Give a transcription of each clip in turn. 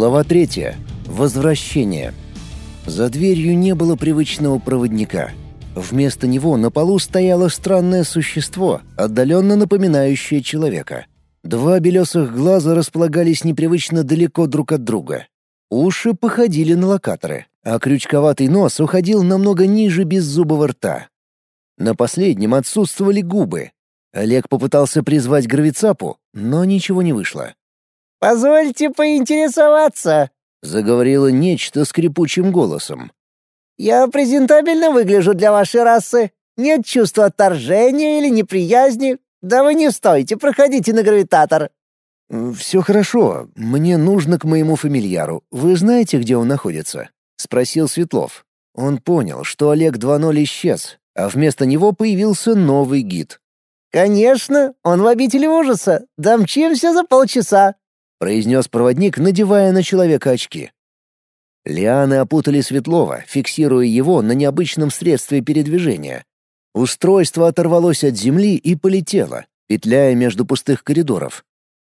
Глава третья. Возвращение. За дверью не было привычного проводника. Вместо него на полу стояло странное существо, отдаленно напоминающее человека. Два белесых глаза располагались непривычно далеко друг от друга. Уши походили на локаторы, а крючковатый нос уходил намного ниже беззубого рта. На последнем отсутствовали губы. Олег попытался призвать гравицапу, но ничего не вышло. «Позвольте поинтересоваться», — заговорила нечто скрипучим голосом. «Я презентабельно выгляжу для вашей расы. Нет чувства отторжения или неприязни. Да вы не стойте, проходите на гравитатор». «Все хорошо. Мне нужно к моему фамильяру. Вы знаете, где он находится?» — спросил Светлов. Он понял, что Олег 2.0 исчез, а вместо него появился новый гид. «Конечно, он в обители ужаса. Домчимся за полчаса», произнес проводник, надевая на человека очки. Лианы опутали Светлова, фиксируя его на необычном средстве передвижения. Устройство оторвалось от земли и полетело, петляя между пустых коридоров.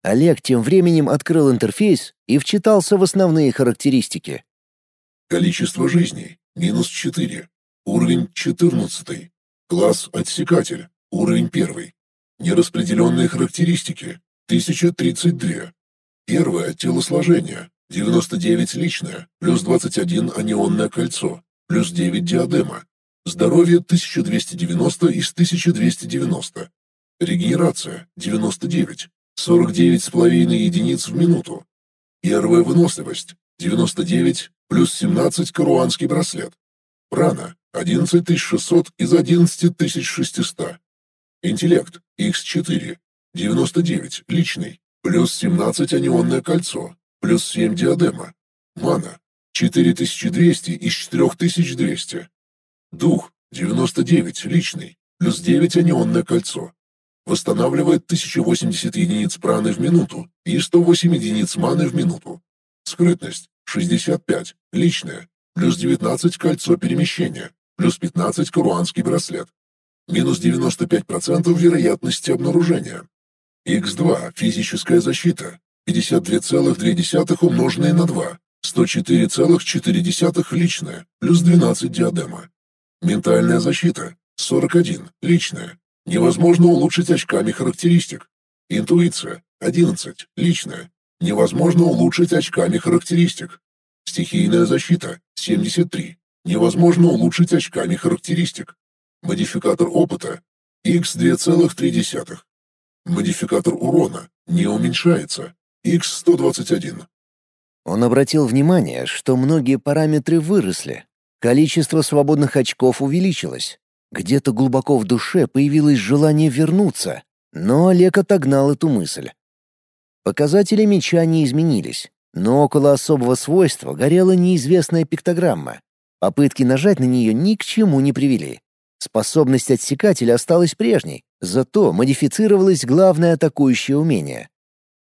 Олег тем временем открыл интерфейс и вчитался в основные характеристики. Количество жизней – минус 4. Уровень 14. Класс «Отсекатель». Уровень 1. Нераспределенные характеристики – 1032. Первое – телосложение, 99 личное, плюс 21 анионное кольцо, плюс 9 диадема. Здоровье 1290 из 1290. Регенерация 99, 49,5 единиц в минуту. Первая выносливость 99 плюс 17 каруанский браслет. Прана 11600 из 11600. Интеллект X4 99 личный Плюс 17 анионное кольцо. Плюс 7 диадема. Мана. 4200 из 4200. Дух. 99 личный. Плюс 9 анионное кольцо. Восстанавливает 1080 единиц праны в минуту и 108 единиц маны в минуту. Скрытность. 65 личная. Плюс 19 кольцо перемещения. Плюс 15 каруанский браслет. Минус 95% вероятности обнаружения. Х2 – физическая защита, 52,2 умноженное на 2, 104,4 личная, плюс 12 диадема. Ментальная защита – 41, личная. Невозможно улучшить очками характеристик. Интуиция – 11, личная. Невозможно улучшить очками характеристик. Стихийная защита – 73. Невозможно улучшить очками характеристик. Модификатор опыта – Х2,3. Модификатор урона не уменьшается. X121. Он обратил внимание, что многие параметры выросли. Количество свободных очков увеличилось. Где-то глубоко в душе появилось желание вернуться, но Олег отогнал эту мысль. Показатели меча не изменились, но около особого свойства горела неизвестная пиктограмма. Попытки нажать на нее ни к чему не привели. Способность отсекателя осталась прежней, зато модифицировалось главное атакующее умение.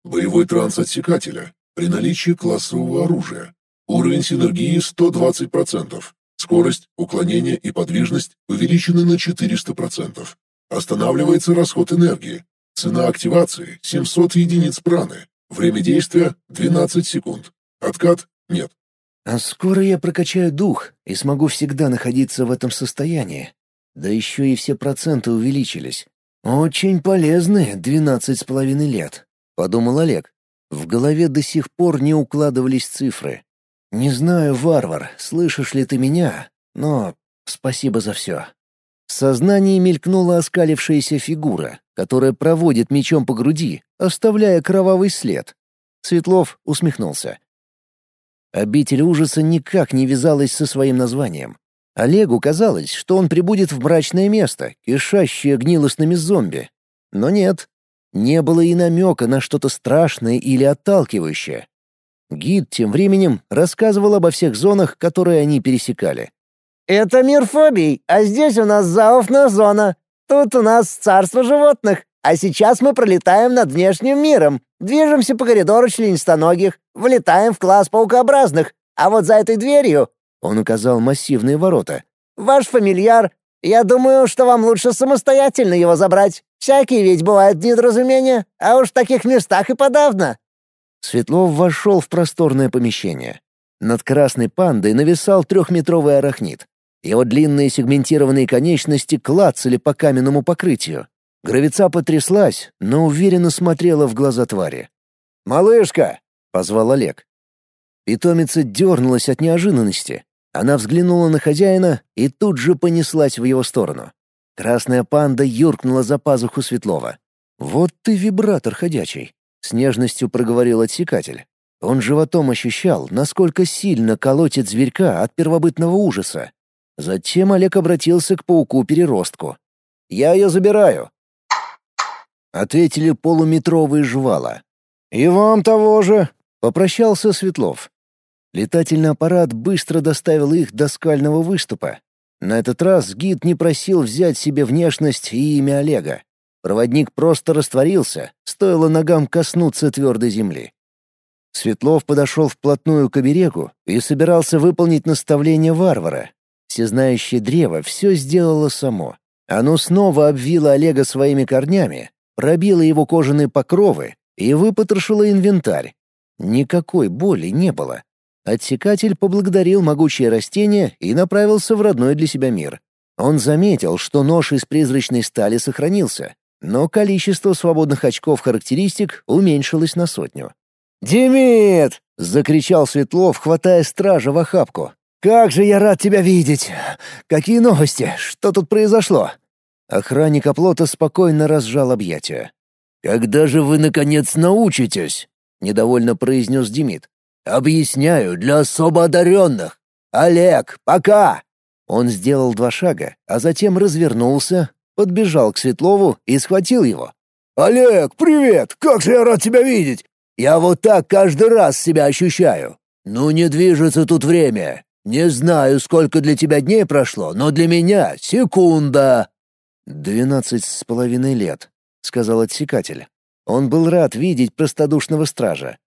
Боевой транс отсекателя при наличии классового оружия. Уровень синергии 120%. Скорость, уклонение и подвижность увеличены на 400%. Останавливается расход энергии. Цена активации 700 единиц праны. Время действия 12 секунд. Откат нет. А скоро я прокачаю дух и смогу всегда находиться в этом состоянии. Да еще и все проценты увеличились. Очень полезны двенадцать с половиной лет, подумал Олег. В голове до сих пор не укладывались цифры. Не знаю, варвар, слышишь ли ты меня, но спасибо за все. В сознании мелькнула оскалившаяся фигура, которая проводит мечом по груди, оставляя кровавый след. Светлов усмехнулся. Обитель ужаса никак не вязалась со своим названием. Олегу казалось, что он прибудет в мрачное место, кишащее гнилостными зомби. Но нет, не было и намека на что-то страшное или отталкивающее. Гид тем временем рассказывал обо всех зонах, которые они пересекали. «Это мир фобий, а здесь у нас зоофная зона. Тут у нас царство животных, а сейчас мы пролетаем над внешним миром, движемся по коридору членистоногих, влетаем в класс паукообразных, а вот за этой дверью он указал массивные ворота. «Ваш фамильяр. Я думаю, что вам лучше самостоятельно его забрать. Всякие ведь бывают недоразумения, а уж в таких местах и подавно». Светлов вошел в просторное помещение. Над красной пандой нависал трехметровый арахнит. Его длинные сегментированные конечности клацали по каменному покрытию. Гравица потряслась, но уверенно смотрела в глаза твари. «Малышка!» — позвал Олег. Питомица дернулась от неожиданности. Она взглянула на хозяина и тут же понеслась в его сторону. Красная панда юркнула за пазуху Светлова. «Вот ты вибратор ходячий», — с нежностью проговорил отсекатель. Он животом ощущал, насколько сильно колотит зверька от первобытного ужаса. Затем Олег обратился к пауку-переростку. «Я ее забираю», — ответили полуметровые жвала. «И вам того же», — попрощался Светлов. Летательный аппарат быстро доставил их до скального выступа. На этот раз гид не просил взять себе внешность и имя Олега. Проводник просто растворился, стоило ногам коснуться твердой земли. Светлов подошел вплотную к оберегу и собирался выполнить наставление варвара. Всезнающее древо все сделало само. Оно снова обвило Олега своими корнями, пробило его кожаные покровы и выпотрошило инвентарь. Никакой боли не было. Отсекатель поблагодарил могучее растение и направился в родной для себя мир. Он заметил, что нож из призрачной стали сохранился, но количество свободных очков характеристик уменьшилось на сотню. «Демид!» — закричал Светлов, хватая стража в охапку. «Как же я рад тебя видеть! Какие новости? Что тут произошло?» Охранник оплота спокойно разжал объятия. «Когда же вы, наконец, научитесь?» — недовольно произнес Демид. «Объясняю, для особо одаренных. Олег, пока!» Он сделал два шага, а затем развернулся, подбежал к Светлову и схватил его. «Олег, привет! Как же я рад тебя видеть! Я вот так каждый раз себя ощущаю. Ну не движется тут время. Не знаю, сколько для тебя дней прошло, но для меня секунда. «Двенадцать с половиной лет», — сказал отсекатель. Он был рад видеть простодушного стража.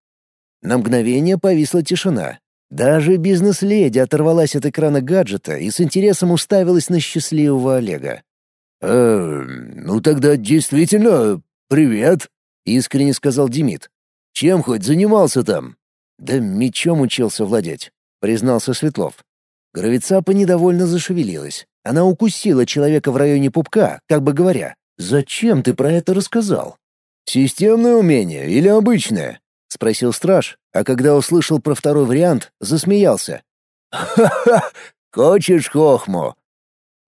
На мгновение повисла тишина. Даже бизнес-леди оторвалась от экрана гаджета и с интересом уставилась на счастливого Олега. «Э, ну тогда действительно, привет», — искренне сказал Демид. Чем хоть занимался там?» «Да мечом учился владеть», — признался Светлов. Гравицапа недовольно зашевелилась. Она укусила человека в районе пупка, как бы говоря, «Зачем ты про это рассказал?» «Системное умение или обычное?» — спросил страж, а когда услышал про второй вариант, засмеялся. «Ха-ха! Хочешь хохму?»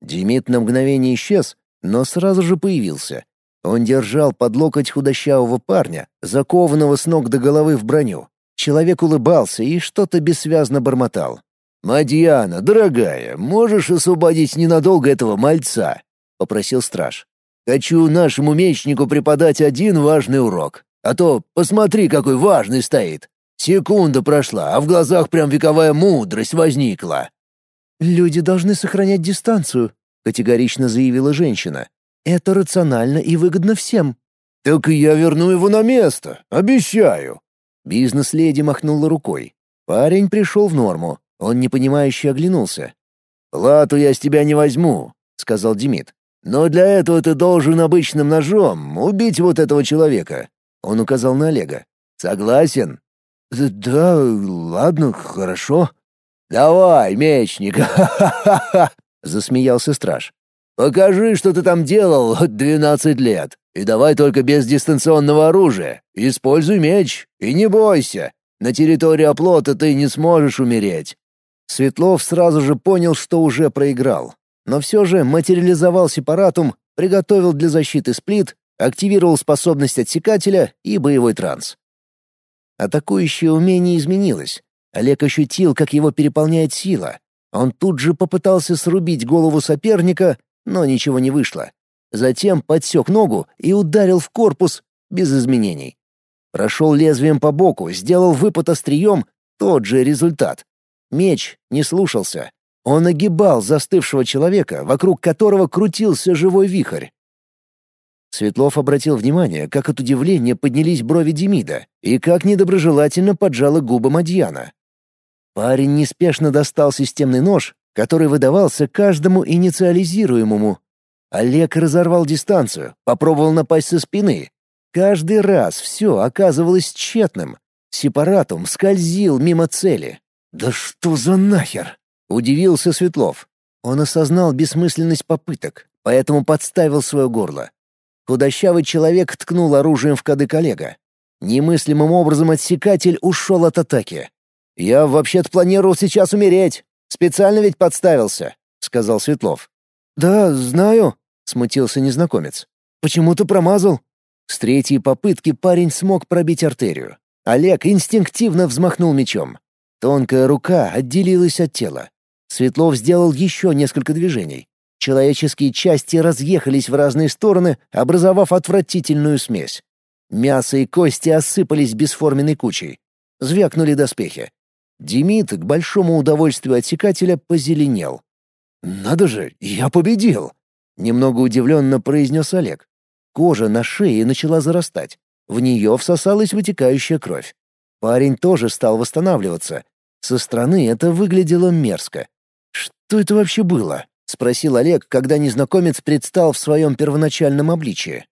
Демид на мгновение исчез, но сразу же появился. Он держал под локоть худощавого парня, закованного с ног до головы в броню. Человек улыбался и что-то бессвязно бормотал. «Мадьяна, дорогая, можешь освободить ненадолго этого мальца?» — попросил страж. «Хочу нашему мечнику преподать один важный урок. А то посмотри, какой важный стоит. Секунда прошла, а в глазах прям вековая мудрость возникла». «Люди должны сохранять дистанцию», — категорично заявила женщина. Это рационально и выгодно всем». «Так я верну его на место, обещаю». Бизнес-леди махнула рукой. Парень пришел в норму. Он непонимающе оглянулся. «Плату я с тебя не возьму», — сказал Демид. «Но для этого ты должен обычным ножом убить вот этого человека». Он указал на Олега. «Согласен?» «Да, ладно, хорошо». «Давай, мечник!» — засмеялся страж. Покажи, что ты там делал двенадцать лет. И давай только без дистанционного оружия. Используй меч и не бойся. На территории оплота ты не сможешь умереть». Светлов сразу же понял, что уже проиграл. Но все же материализовал сепаратум, приготовил для защиты сплит, активировал способность отсекателя и боевой транс. Атакующее умение изменилось. Олег ощутил, как его переполняет сила. Он тут же попытался срубить голову соперника, но ничего не вышло. Затем подсек ногу и ударил в корпус без изменений. Прошел лезвием по боку, сделал выпад острием, тот же результат. Меч не слушался. Он огибал застывшего человека, вокруг которого крутился живой вихрь. Светлов обратил внимание, как от удивления поднялись брови Демида и как недоброжелательно поджала губы Мадьяна. Парень неспешно достал системный нож который выдавался каждому инициализируемому. Олег разорвал дистанцию, попробовал напасть со спины. Каждый раз все оказывалось тщетным. Сепаратум скользил мимо цели. «Да что за нахер?» — удивился Светлов. Он осознал бессмысленность попыток, поэтому подставил свое горло. Худощавый человек ткнул оружием в кадык коллега. Немыслимым образом отсекатель ушел от атаки. «Я вообще-то планировал сейчас умереть. Специально ведь подставился», — сказал Светлов. «Да, знаю», — смутился незнакомец. «Почему ты промазал?» С третьей попытки парень смог пробить артерию. Олег инстинктивно взмахнул мечом. Тонкая рука отделилась от тела. Светлов сделал еще несколько движений. Человеческие части разъехались в разные стороны, образовав отвратительную смесь. Мясо и кости осыпались бесформенной кучей. Звякнули доспехи. Демид, к большому удовольствию отсекателя, позеленел. «Надо же, я победил!» — немного удивленно произнес Олег. Кожа на шее начала зарастать. В нее всосалась вытекающая кровь. Парень тоже стал восстанавливаться. Со стороны это выглядело мерзко. «Что это вообще было?» — спросил Олег, когда незнакомец предстал в своем первоначальном обличии.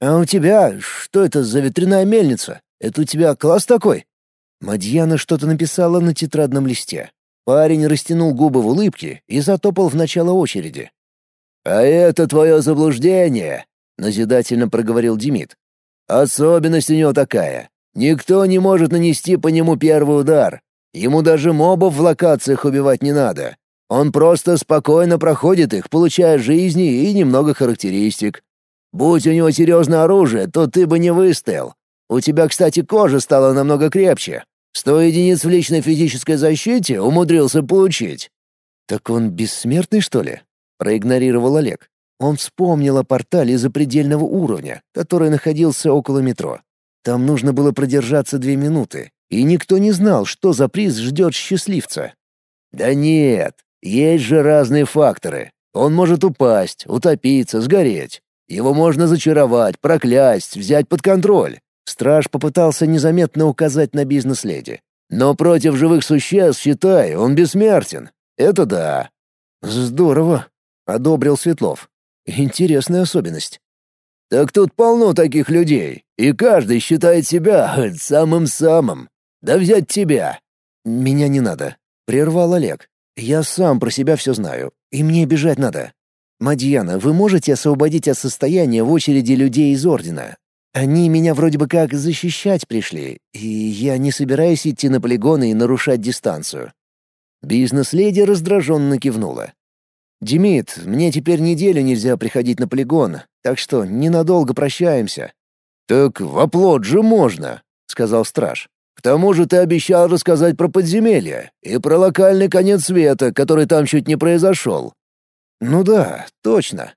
«А у тебя что это за ветряная мельница? Это у тебя класс такой?» Мадьяна что-то написала на тетрадном листе. Парень растянул губы в улыбке и затопал в начало очереди. «А это твое заблуждение», — назидательно проговорил Демид. Особенность у него такая. Никто не может нанести по нему первый удар. Ему даже мобов в локациях убивать не надо. Он просто спокойно проходит их, получая жизни и немного характеристик. Будь у него серьезное оружие, то ты бы не выстоял. У тебя, кстати, кожа стала намного крепче. Сто единиц в личной физической защите умудрился получить. Так он бессмертный, что ли? Проигнорировал Олег. Он вспомнил о портале запредельного уровня, который находился около метро. Там нужно было продержаться две минуты, и никто не знал, что за приз ждет счастливца. «Да нет, есть же разные факторы. Он может упасть, утопиться, сгореть. Его можно зачаровать, проклясть, взять под контроль». Страж попытался незаметно указать на бизнес-леди. «Но против живых существ, считай, он бессмертен. Это да». «Здорово», — одобрил Светлов. Интересная особенность. Так тут полно таких людей, и каждый считает себя самым-самым. Да взять тебя. Меня не надо, прервал Олег. Я сам про себя все знаю, и мне бежать надо. Мадьяна, вы можете освободить от состояния в очереди людей из Ордена? Они меня вроде бы как защищать пришли, и я не собираюсь идти на полигоны и нарушать дистанцию». Бизнес-леди раздраженно кивнула. «Демид, мне теперь неделю нельзя приходить на полигон, так что ненадолго прощаемся». «Так в оплот же можно», — сказал страж. «К тому же ты обещал рассказать про подземелье и про локальный конец света, который там чуть не произошел». «Ну да, точно».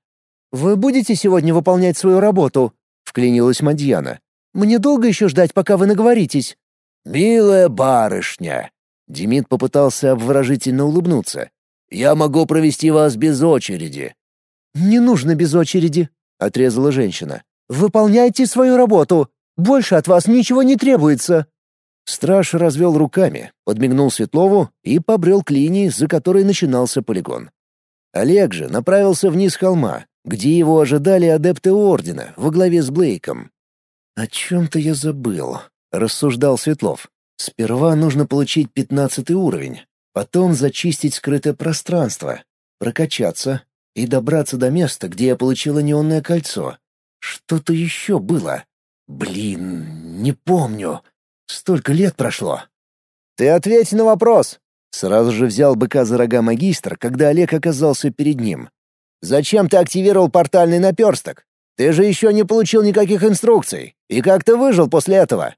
«Вы будете сегодня выполнять свою работу?» — вклинилась Мадьяна. «Мне долго еще ждать, пока вы наговоритесь?» «Милая барышня!» Демид попытался обворожительно улыбнуться. Я могу провести вас без очереди». «Не нужно без очереди», — отрезала женщина. «Выполняйте свою работу. Больше от вас ничего не требуется». Страж развел руками, подмигнул Светлову и побрел к линии, за которой начинался полигон. Олег же направился вниз холма, где его ожидали адепты Ордена во главе с Блейком. «О чем-то я забыл», — рассуждал Светлов. «Сперва нужно получить пятнадцатый уровень, Потом зачистить скрытое пространство, прокачаться и добраться до места, где я получила неонное кольцо. Что-то еще было. Блин, не помню. Столько лет прошло. «Ты ответь на вопрос!» Сразу же взял быка за рога магистр, когда Олег оказался перед ним. «Зачем ты активировал портальный наперсток? Ты же еще не получил никаких инструкций. И как ты выжил после этого?»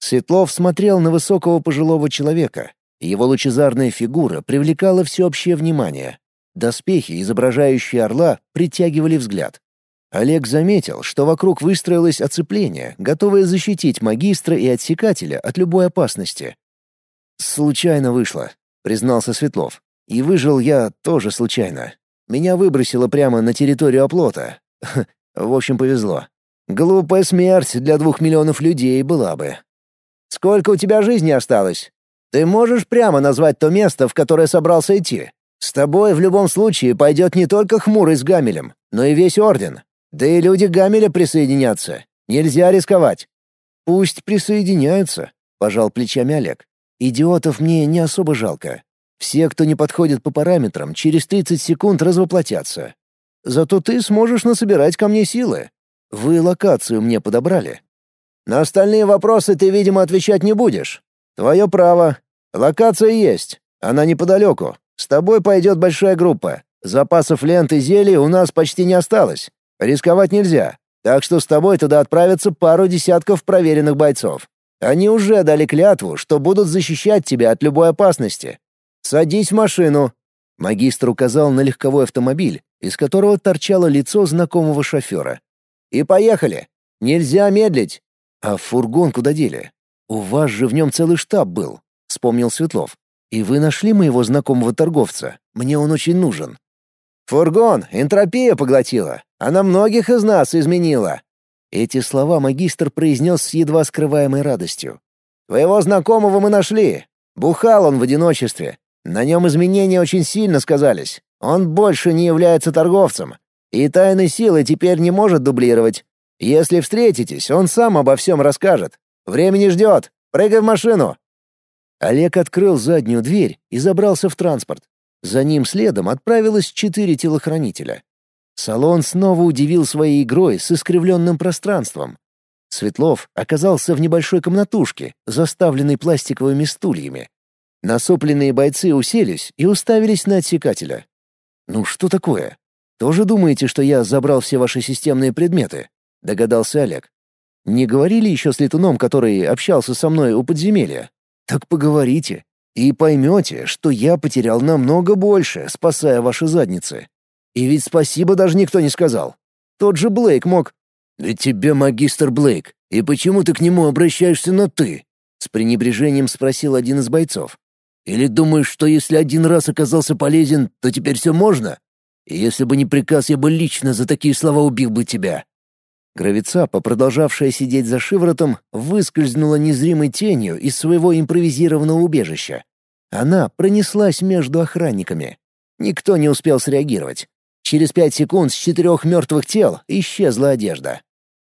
Светлов смотрел на высокого пожилого человека, его лучезарная фигура привлекала всеобщее внимание. Доспехи, изображающие орла, притягивали взгляд. Олег заметил, что вокруг выстроилось оцепление, готовое защитить магистра и отсекателя от любой опасности. «Случайно вышло», — признался Светлов. «И выжил я тоже случайно. Меня выбросило прямо на территорию оплота. В общем, повезло. Глупая смерть для двух миллионов людей была бы». «Сколько у тебя жизни осталось?» Ты можешь прямо назвать то место, в которое собрался идти? С тобой в любом случае пойдет не только Хмурый с Гамелем, но и весь Орден. Да и люди Гамеля присоединятся. Нельзя рисковать». «Пусть присоединяются», пожал плечами Олег. Идиотов мне не особо жалко. Все, кто не подходит по параметрам, через 30 секунд развоплотятся. Зато ты сможешь насобирать ко мне силы. Вы локацию мне подобрали. На остальные вопросы ты, видимо, отвечать не будешь. Твое право. Локация есть. Она неподалеку. С тобой пойдет большая группа. Запасов лент и зелий у нас почти не осталось. Рисковать нельзя. Так что с тобой туда отправятся пару десятков проверенных бойцов. Они уже дали клятву, что будут защищать тебя от любой опасности. Садись в машину. Магистр указал на легковой автомобиль, из которого торчало лицо знакомого шофера. И поехали. Нельзя медлить. А фургон куда дели? У вас же в нем целый штаб был, вспомнил Светлов. И вы нашли моего знакомого торговца. Мне он очень нужен. Фургон энтропия поглотила. Она многих из нас изменила. Эти слова магистр произнес с едва скрываемой радостью. Твоего знакомого мы нашли. Бухал он в одиночестве. На нем изменения очень сильно сказались. Он больше не является торговцем. И тайны силы теперь не может дублировать. Если встретитесь, он сам обо всем расскажет. Времени ждет. Прыгай в машину!» Олег открыл заднюю дверь и забрался в транспорт. За ним следом отправилось четыре телохранителя. Салон снова удивил своей игрой с искривленным пространством. Светлов оказался в небольшой комнатушке, заставленной пластиковыми стульями. Насопленные бойцы уселись и уставились на отсекателя. «Ну что такое? Тоже думаете, что я забрал все ваши системные предметы?» — догадался Олег. «Не говорили еще с летуном, который общался со мной у подземелья? Так поговорите, и поймете, что я потерял намного больше, спасая ваши задницы. И ведь спасибо даже никто не сказал. Тот же Блейк мог...» «Да тебе магистр Блейк, и почему ты к нему обращаешься на «ты»?» — с пренебрежением спросил один из бойцов. «Или думаешь, что если один раз оказался полезен, то теперь все можно? И если бы не приказ, я бы лично за такие слова убил бы тебя. Гравицапа, продолжавшая сидеть за шиворотом, выскользнула незримой тенью из своего импровизированного убежища. Она пронеслась между охранниками. Никто не успел среагировать. Через пять секунд с четырех мертвых тел исчезла одежда.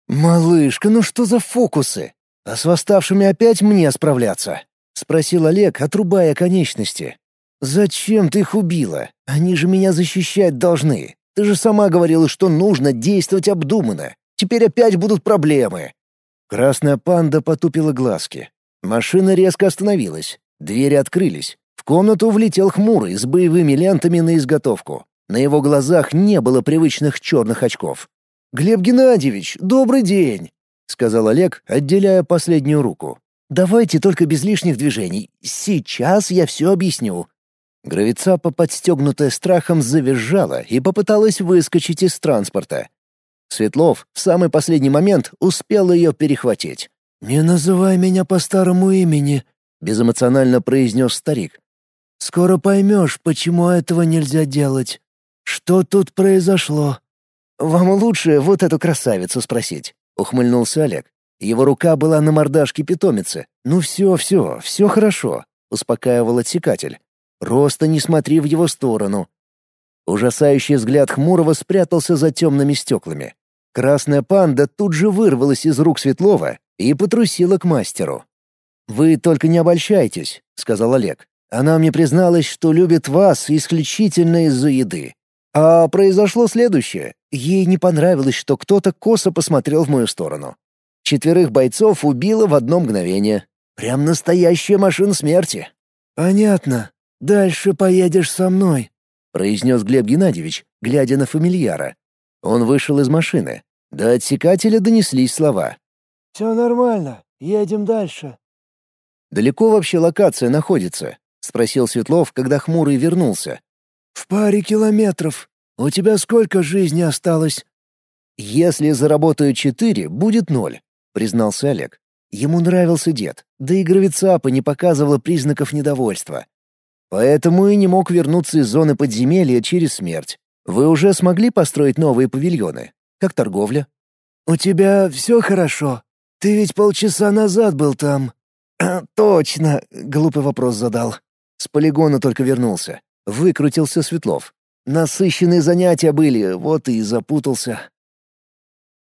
«Малышка, ну что за фокусы? А с восставшими опять мне справляться?» — спросил Олег, отрубая конечности. «Зачем ты их убила? Они же меня защищать должны. Ты же сама говорила, что нужно действовать обдуманно. Теперь опять будут проблемы». Красная панда потупила глазки. Машина резко остановилась. Двери открылись. В комнату влетел хмурый с боевыми лентами на изготовку. На его глазах не было привычных черных очков. «Глеб Геннадьевич, добрый день!» — сказал Олег, отделяя последнюю руку. «Давайте только без лишних движений. Сейчас я все объясню». Гравицапа, подстегнутая страхом, завизжала и попыталась выскочить из транспорта. Светлов в самый последний момент успел ее перехватить. «Не называй меня по старому имени», — безэмоционально произнес старик. «Скоро поймешь, почему этого нельзя делать. Что тут произошло?» «Вам лучше вот эту красавицу спросить», — ухмыльнулся Олег. Его рука была на мордашке питомицы. «Ну все, все, все хорошо», — успокаивал отсекатель. «Просто не смотри в его сторону. Ужасающий взгляд Хмурого спрятался за темными стеклами. Красная панда тут же вырвалась из рук Светлова и потрусила к мастеру. «Вы только не обольщайтесь», — сказал Олег. «Она мне призналась, что любит вас исключительно из-за еды. А произошло следующее. Ей не понравилось, что кто-то косо посмотрел в мою сторону. Четверых бойцов убила в одно мгновение. Прям настоящая машина смерти». «Понятно. Дальше поедешь со мной», произнес Глеб Геннадьевич, глядя на фамильяра. Он вышел из машины. До отсекателя донеслись слова. «Все нормально, едем дальше». «Далеко вообще локация находится?» — спросил Светлов, когда Хмурый вернулся. «В паре километров. У тебя сколько жизни осталось?» «Если заработаю четыре, будет ноль», — признался Олег. Ему нравился дед, да и гравицапа не показывала признаков недовольства. Поэтому и не мог вернуться из зоны подземелья через смерть. Вы уже смогли построить новые павильоны? Как торговля? У тебя все хорошо. Ты ведь полчаса назад был там. Точно, глупый вопрос задал. С полигона только вернулся. Выкрутился Светлов. Насыщенные занятия были, вот и запутался.